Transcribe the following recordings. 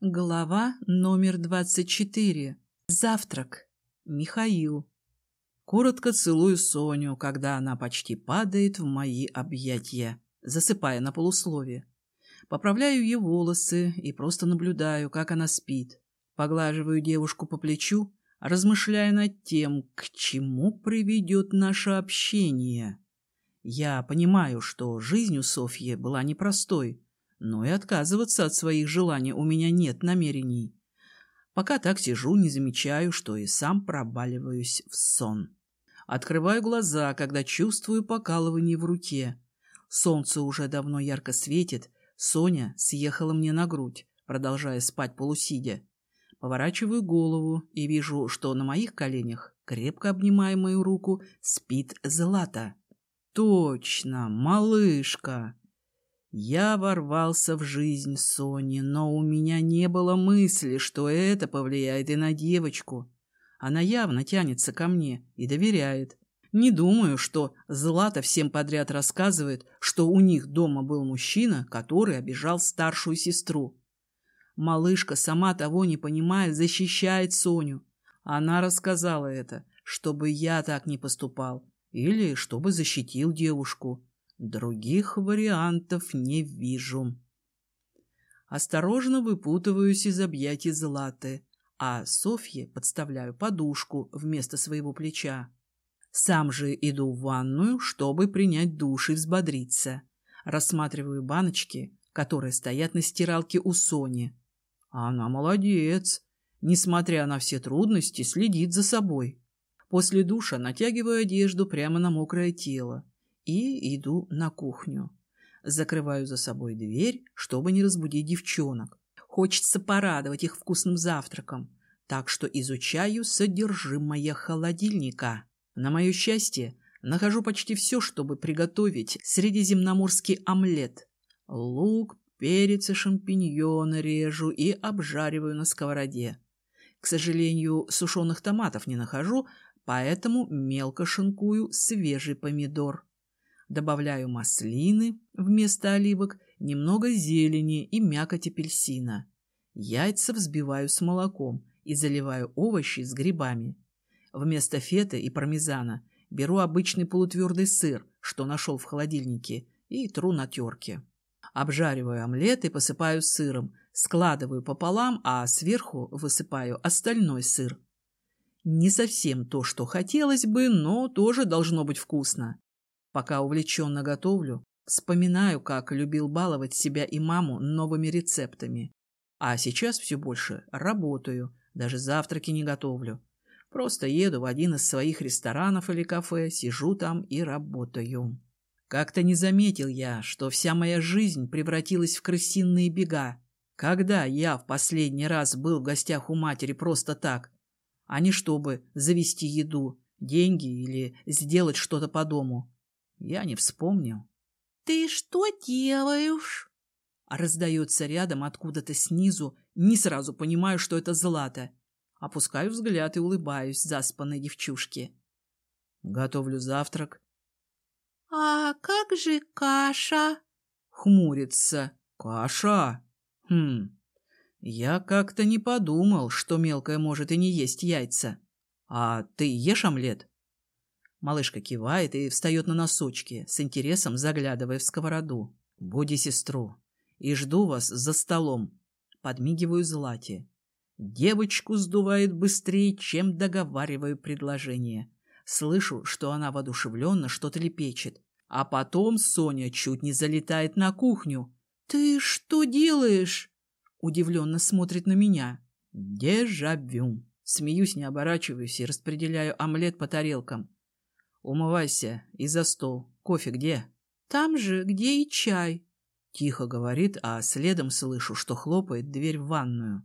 Глава номер двадцать четыре. Завтрак. Михаил. Коротко целую Соню, когда она почти падает в мои объятия, засыпая на полуслове. Поправляю ее волосы и просто наблюдаю, как она спит. Поглаживаю девушку по плечу, размышляя над тем, к чему приведет наше общение. Я понимаю, что жизнь у Софьи была непростой, но и отказываться от своих желаний у меня нет намерений. Пока так сижу, не замечаю, что и сам пробаливаюсь в сон. Открываю глаза, когда чувствую покалывание в руке. Солнце уже давно ярко светит, Соня съехала мне на грудь, продолжая спать полусидя. Поворачиваю голову и вижу, что на моих коленях, крепко обнимая мою руку, спит Злата. Точно, малышка! Я ворвался в жизнь Сони, но у меня не было мысли, что это повлияет и на девочку. Она явно тянется ко мне и доверяет. Не думаю, что Злата всем подряд рассказывает, что у них дома был мужчина, который обижал старшую сестру. Малышка, сама того не понимая, защищает Соню. Она рассказала это, чтобы я так не поступал, или чтобы защитил девушку. Других вариантов не вижу. Осторожно выпутываюсь из объятий Златы, а Софье подставляю подушку вместо своего плеча. Сам же иду в ванную, чтобы принять душ и взбодриться. Рассматриваю баночки, которые стоят на стиралке у Сони. Она молодец. Несмотря на все трудности, следит за собой. После душа натягиваю одежду прямо на мокрое тело и иду на кухню. Закрываю за собой дверь, чтобы не разбудить девчонок. Хочется порадовать их вкусным завтраком, так что изучаю содержимое холодильника. На мое счастье, нахожу почти все, чтобы приготовить средиземноморский омлет. Лук, перец и шампиньоны режу и обжариваю на сковороде. К сожалению, сушеных томатов не нахожу, поэтому мелко шинкую свежий помидор. Добавляю маслины вместо оливок, немного зелени и мякоть апельсина. Яйца взбиваю с молоком и заливаю овощи с грибами. Вместо фета и пармезана беру обычный полутвердый сыр, что нашел в холодильнике, и тру на терке. Обжариваю омлет и посыпаю сыром, складываю пополам, а сверху высыпаю остальной сыр. Не совсем то, что хотелось бы, но тоже должно быть вкусно. Пока увлеченно готовлю, вспоминаю, как любил баловать себя и маму новыми рецептами. А сейчас все больше работаю, даже завтраки не готовлю. Просто еду в один из своих ресторанов или кафе, сижу там и работаю. Как-то не заметил я, что вся моя жизнь превратилась в крысиные бега. Когда я в последний раз был в гостях у матери просто так, а не чтобы завести еду, деньги или сделать что-то по дому. Я не вспомнил. «Ты что делаешь?» Раздается рядом откуда-то снизу, не сразу понимаю, что это Злата. Опускаю взгляд и улыбаюсь заспанной девчушке. Готовлю завтрак. «А как же каша?» Хмурится. «Каша? Хм, я как-то не подумал, что мелкая может и не есть яйца. А ты ешь омлет?» Малышка кивает и встает на носочки, с интересом заглядывая в сковороду. «Буди сестру. И жду вас за столом». Подмигиваю Злате. Девочку сдувает быстрее, чем договариваю предложение. Слышу, что она воодушевленно что-то лепечет. А потом Соня чуть не залетает на кухню. «Ты что делаешь?» Удивленно смотрит на меня. Дежавю. Смеюсь, не оборачиваюсь и распределяю омлет по тарелкам. «Умывайся и за стол. Кофе где?» «Там же, где и чай», — тихо говорит, а следом слышу, что хлопает дверь в ванную.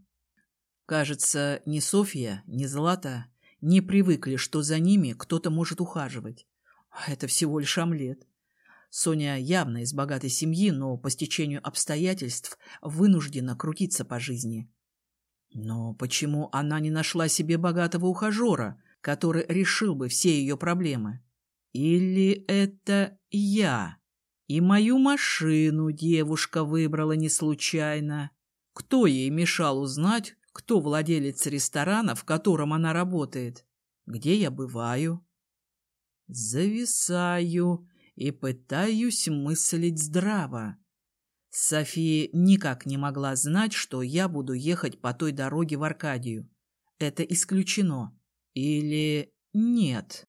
Кажется, ни Софья, ни Злата не привыкли, что за ними кто-то может ухаживать. А это всего лишь омлет. Соня явно из богатой семьи, но по стечению обстоятельств вынуждена крутиться по жизни. Но почему она не нашла себе богатого ухажера, который решил бы все ее проблемы. Или это я? И мою машину девушка выбрала не случайно. Кто ей мешал узнать, кто владелец ресторана, в котором она работает? Где я бываю? Зависаю и пытаюсь мыслить здраво. София никак не могла знать, что я буду ехать по той дороге в Аркадию. Это исключено. Или нет?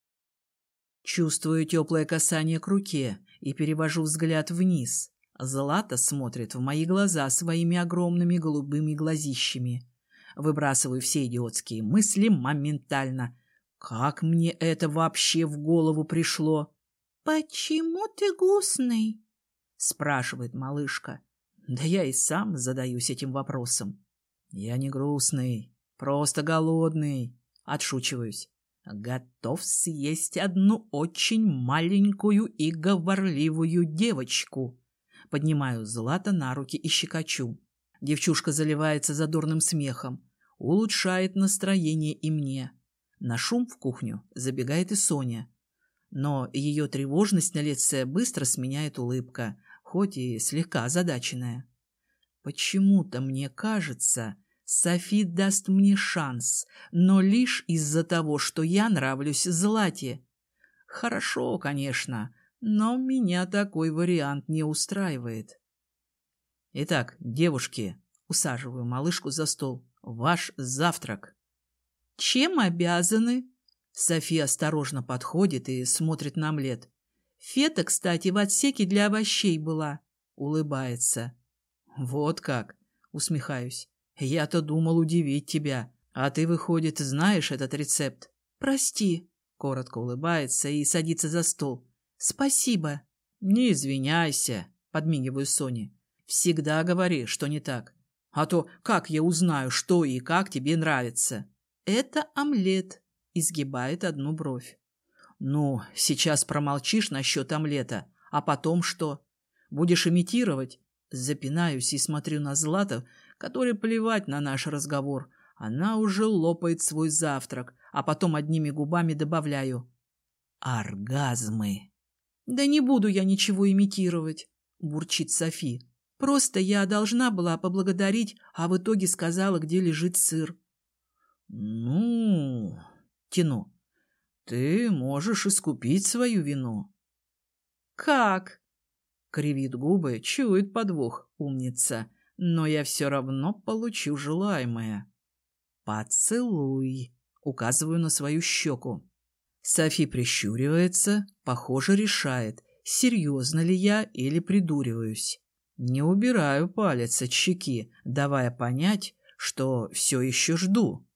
Чувствую теплое касание к руке и перевожу взгляд вниз. Злата смотрит в мои глаза своими огромными голубыми глазищами. Выбрасываю все идиотские мысли моментально. Как мне это вообще в голову пришло? «Почему ты густный?» — спрашивает малышка. Да я и сам задаюсь этим вопросом. Я не грустный, просто голодный. Отшучиваюсь. Готов съесть одну очень маленькую и говорливую девочку. Поднимаю Злата на руки и щекочу. Девчушка заливается задорным смехом. Улучшает настроение и мне. На шум в кухню забегает и Соня. Но ее тревожность на лице быстро сменяет улыбка, хоть и слегка озадаченная. Почему-то мне кажется, Софи даст мне шанс, но лишь из-за того, что я нравлюсь Злате. Хорошо, конечно, но меня такой вариант не устраивает. Итак, девушки, усаживаю малышку за стол. Ваш завтрак. Чем обязаны? София осторожно подходит и смотрит на омлет. Фета, кстати, в отсеке для овощей была. Улыбается. Вот как, усмехаюсь. Я-то думал удивить тебя. А ты, выходит, знаешь этот рецепт? Прости. Коротко улыбается и садится за стол. Спасибо. Не извиняйся, подмигиваю Соне. Всегда говори, что не так. А то как я узнаю, что и как тебе нравится? Это омлет, изгибает одну бровь. Ну, сейчас промолчишь насчет омлета, а потом что? Будешь имитировать? Запинаюсь и смотрю на Злата, который плевать на наш разговор. Она уже лопает свой завтрак, а потом одними губами добавляю. Оргазмы. Да не буду я ничего имитировать, бурчит Софи. Просто я должна была поблагодарить, а в итоге сказала, где лежит сыр. Ну, тяну. Ты можешь искупить свою вину. Как? Кривит губы, чует подвох, умница. Но я все равно получу желаемое. Поцелуй. Указываю на свою щеку. Софи прищуривается, похоже, решает, серьезно ли я или придуриваюсь. Не убираю палец от щеки, давая понять, что все еще жду.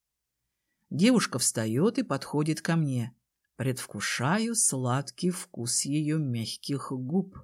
Девушка встает и подходит ко мне. Предвкушаю сладкий вкус ее мягких губ.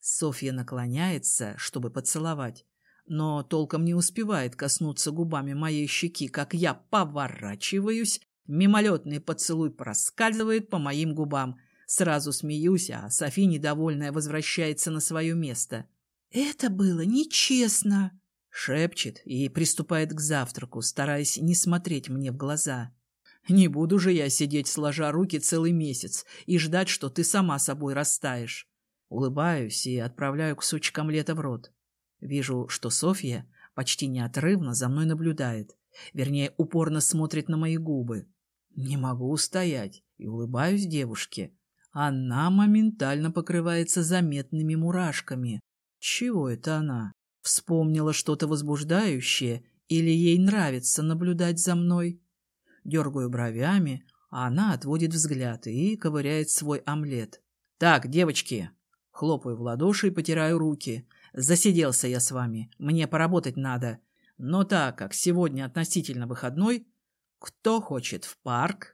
Софья наклоняется, чтобы поцеловать, но толком не успевает коснуться губами моей щеки, как я поворачиваюсь, мимолетный поцелуй проскальзывает по моим губам. Сразу смеюсь, а Софи, недовольная, возвращается на свое место. «Это было нечестно!» Шепчет и приступает к завтраку, стараясь не смотреть мне в глаза. «Не буду же я сидеть сложа руки целый месяц и ждать, что ты сама собой растаешь». Улыбаюсь и отправляю кусочек омлета в рот. Вижу, что Софья почти неотрывно за мной наблюдает, вернее, упорно смотрит на мои губы. Не могу устоять и улыбаюсь девушке. Она моментально покрывается заметными мурашками. Чего это она? Вспомнила что-то возбуждающее или ей нравится наблюдать за мной? Дергаю бровями, а она отводит взгляд и ковыряет свой омлет. «Так, девочки!» Хлопаю в ладоши и потираю руки. «Засиделся я с вами. Мне поработать надо. Но так как сегодня относительно выходной, кто хочет в парк,